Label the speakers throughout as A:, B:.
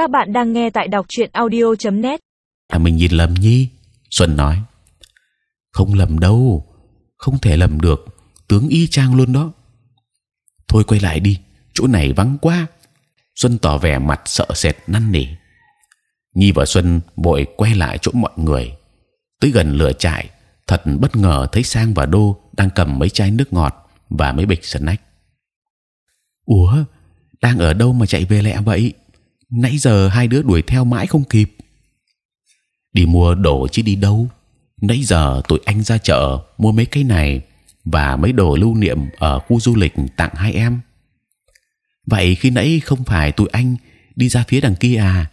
A: Các bạn đang nghe tại đọc truyện audio.net.
B: À mình nhìn lầm nhi. Xuân nói. Không lầm đâu, không thể lầm được. Tướng y chang luôn đó. Thôi quay lại đi, chỗ này vắng quá. Xuân tỏ vẻ mặt sợ sệt năn nỉ. Nhi và Xuân vội quay lại chỗ mọi người. Tới gần lửa trại, thật bất ngờ thấy Sang và Đô đang cầm mấy chai nước ngọt và mấy bịch snack. Ủa, đang ở đâu mà chạy về lẹ vậy? Nãy giờ hai đứa đuổi theo mãi không kịp. Đi mua đồ chứ đi đâu? Nãy giờ tụi anh ra chợ mua mấy cái này và mấy đồ lưu niệm ở khu du lịch tặng hai em. Vậy khi nãy không phải tụi anh đi ra phía đằng kia à?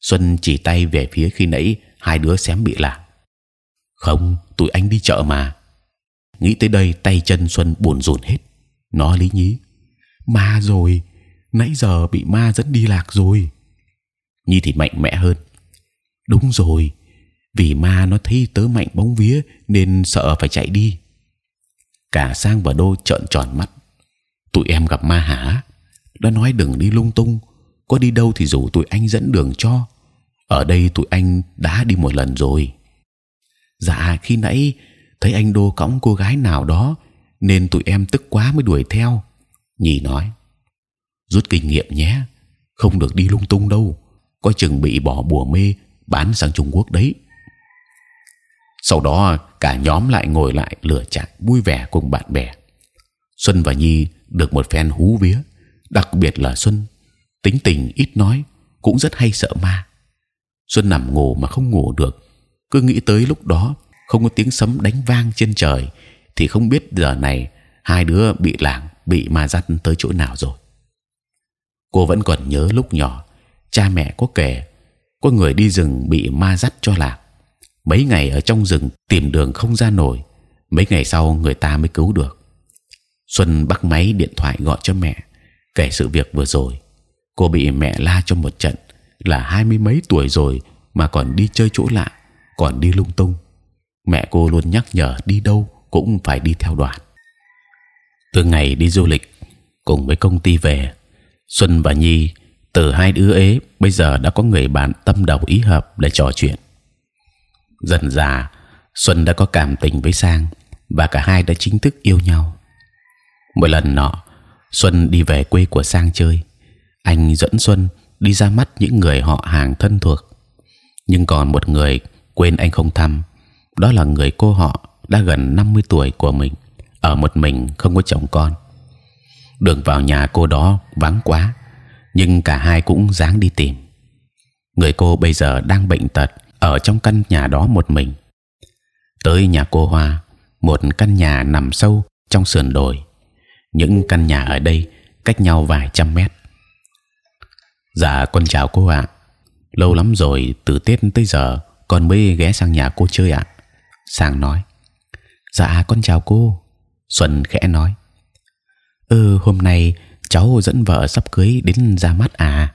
B: Xuân chỉ tay về phía khi nãy hai đứa xém bị lạc. Không, tụi anh đi chợ mà. Nghĩ tới đây tay chân Xuân buồn rùn hết. Nó lý nhí. Ma rồi, nãy giờ bị ma dẫn đi lạc rồi. Nhi thì mạnh mẽ hơn. Đúng rồi, vì ma nó thấy tớ mạnh bóng vía nên sợ phải chạy đi. Cả sang và đô trợn tròn mắt. Tụi em gặp ma hả? Đã nói đừng đi lung tung. Có đi đâu thì rủ tụi anh dẫn đường cho. Ở đây tụi anh đã đi một lần rồi. Dạ khi nãy thấy anh đô cõng cô gái nào đó nên tụi em tức quá mới đuổi theo. Nhì nói rút kinh nghiệm nhé, không được đi lung tung đâu, có chừng bị bỏ bùa mê bán sang Trung Quốc đấy. Sau đó cả nhóm lại ngồi lại lửa trại vui vẻ cùng bạn bè. Xuân và Nhi được một phen hú vía, đặc biệt là Xuân tính tình ít nói, cũng rất hay sợ ma. Xuân nằm ngủ mà không ngủ được, cứ nghĩ tới lúc đó không có tiếng sấm đánh vang trên trời, thì không biết giờ này hai đứa bị làng bị ma dắt tới chỗ nào rồi. Cô vẫn còn nhớ lúc nhỏ, cha mẹ có kể có người đi rừng bị ma dắt cho lạc. Mấy ngày ở trong rừng tìm đường không ra nổi, mấy ngày sau người ta mới cứu được. Xuân bắt máy điện thoại gọi cho mẹ, kể sự việc vừa rồi. Cô bị mẹ la cho một trận, là hai mươi mấy tuổi rồi mà còn đi chơi chỗ lạ, còn đi lung tung. Mẹ cô luôn nhắc nhở đi đâu cũng phải đi theo đoàn. Từ ngày đi du lịch cùng với công ty về, Xuân và Nhi từ hai đứa ấy bây giờ đã có người bạn tâm đầu ý hợp để trò chuyện. Dần dà, Xuân đã có cảm tình với Sang và cả hai đã chính thức yêu nhau. Một lần nọ, Xuân đi về quê của Sang chơi, anh dẫn Xuân đi ra mắt những người họ hàng thân thuộc. Nhưng còn một người quên anh không thăm, đó là người cô họ đã gần 50 tuổi của mình, ở một mình không có chồng con đường vào nhà cô đó vắng quá, nhưng cả hai cũng dáng đi tìm. Người cô bây giờ đang bệnh tật ở trong căn nhà đó một mình. Tới nhà cô Hoa, một căn nhà nằm sâu trong sườn đồi. Những căn nhà ở đây cách nhau vài trăm mét. Dạ con chào cô ạ. Lâu lắm rồi, từ tết tới giờ, con mới ghé sang nhà cô chơi ạ. Sang nói dạ con chào cô. Xuân khẽ nói ừ hôm nay cháu dẫn vợ sắp cưới đến ra mắt à?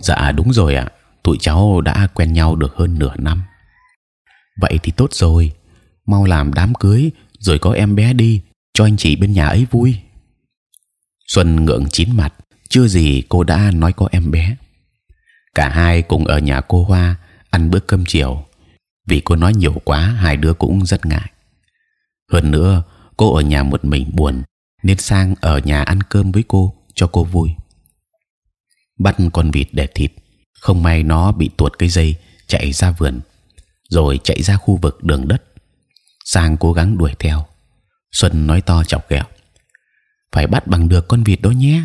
B: Dạ đúng rồi ạ. Tụi cháu đã quen nhau được hơn nửa năm. Vậy thì tốt rồi. Mau làm đám cưới, rồi có em bé đi, cho anh chị bên nhà ấy vui. Xuân ngượng chín mặt, chưa gì cô đã nói có em bé. Cả hai cùng ở nhà cô hoa ăn bữa cơm chiều. Vì cô nói nhiều quá, hai đứa cũng rất ngại. Hơn nữa, cô ở nhà một mình buồn nên sang ở nhà ăn cơm với cô cho cô vui. Bắt con vịt để thịt, không may nó bị tuột cái dây chạy ra vườn, rồi chạy ra khu vực đường đất. Sang cố gắng đuổi theo. Xuân nói to chọc ghẹo: phải bắt bằng được con vịt đó nhé,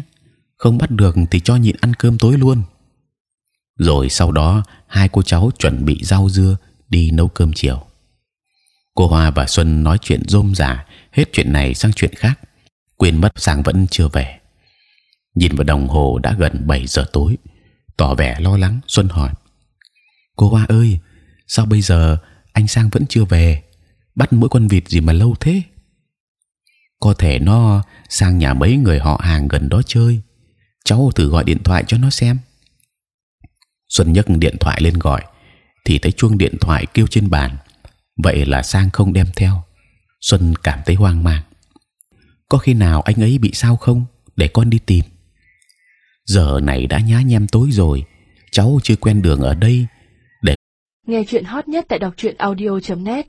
B: không bắt được thì cho nhịn ăn cơm tối luôn. Rồi sau đó hai cô cháu chuẩn bị rau dưa đi nấu cơm chiều. Cô Hoa và Xuân nói chuyện rôm rả hết chuyện này sang chuyện khác quên mất sang vẫn chưa về. Nhìn vào đồng hồ đã gần 7 giờ tối, tỏ vẻ lo lắng, xuân hỏi. Cô hoa ơi, sao bây giờ anh sang vẫn chưa về? Bắt mỗi con vịt gì mà lâu thế? Có thể nó sang nhà mấy người họ hàng gần đó chơi. Cháu thử gọi điện thoại cho nó xem. Xuân nhấc điện thoại lên gọi, thì thấy chuông điện thoại kêu trên bàn. Vậy là sang không đem theo. Xuân cảm thấy hoang mang có khi nào anh ấy bị sao không? Để con đi tìm. Giờ này đã nhá nhem tối rồi. Cháu chưa quen đường ở đây.
A: Để Nghe chuyện hot nhất tại đọc truyện audio.net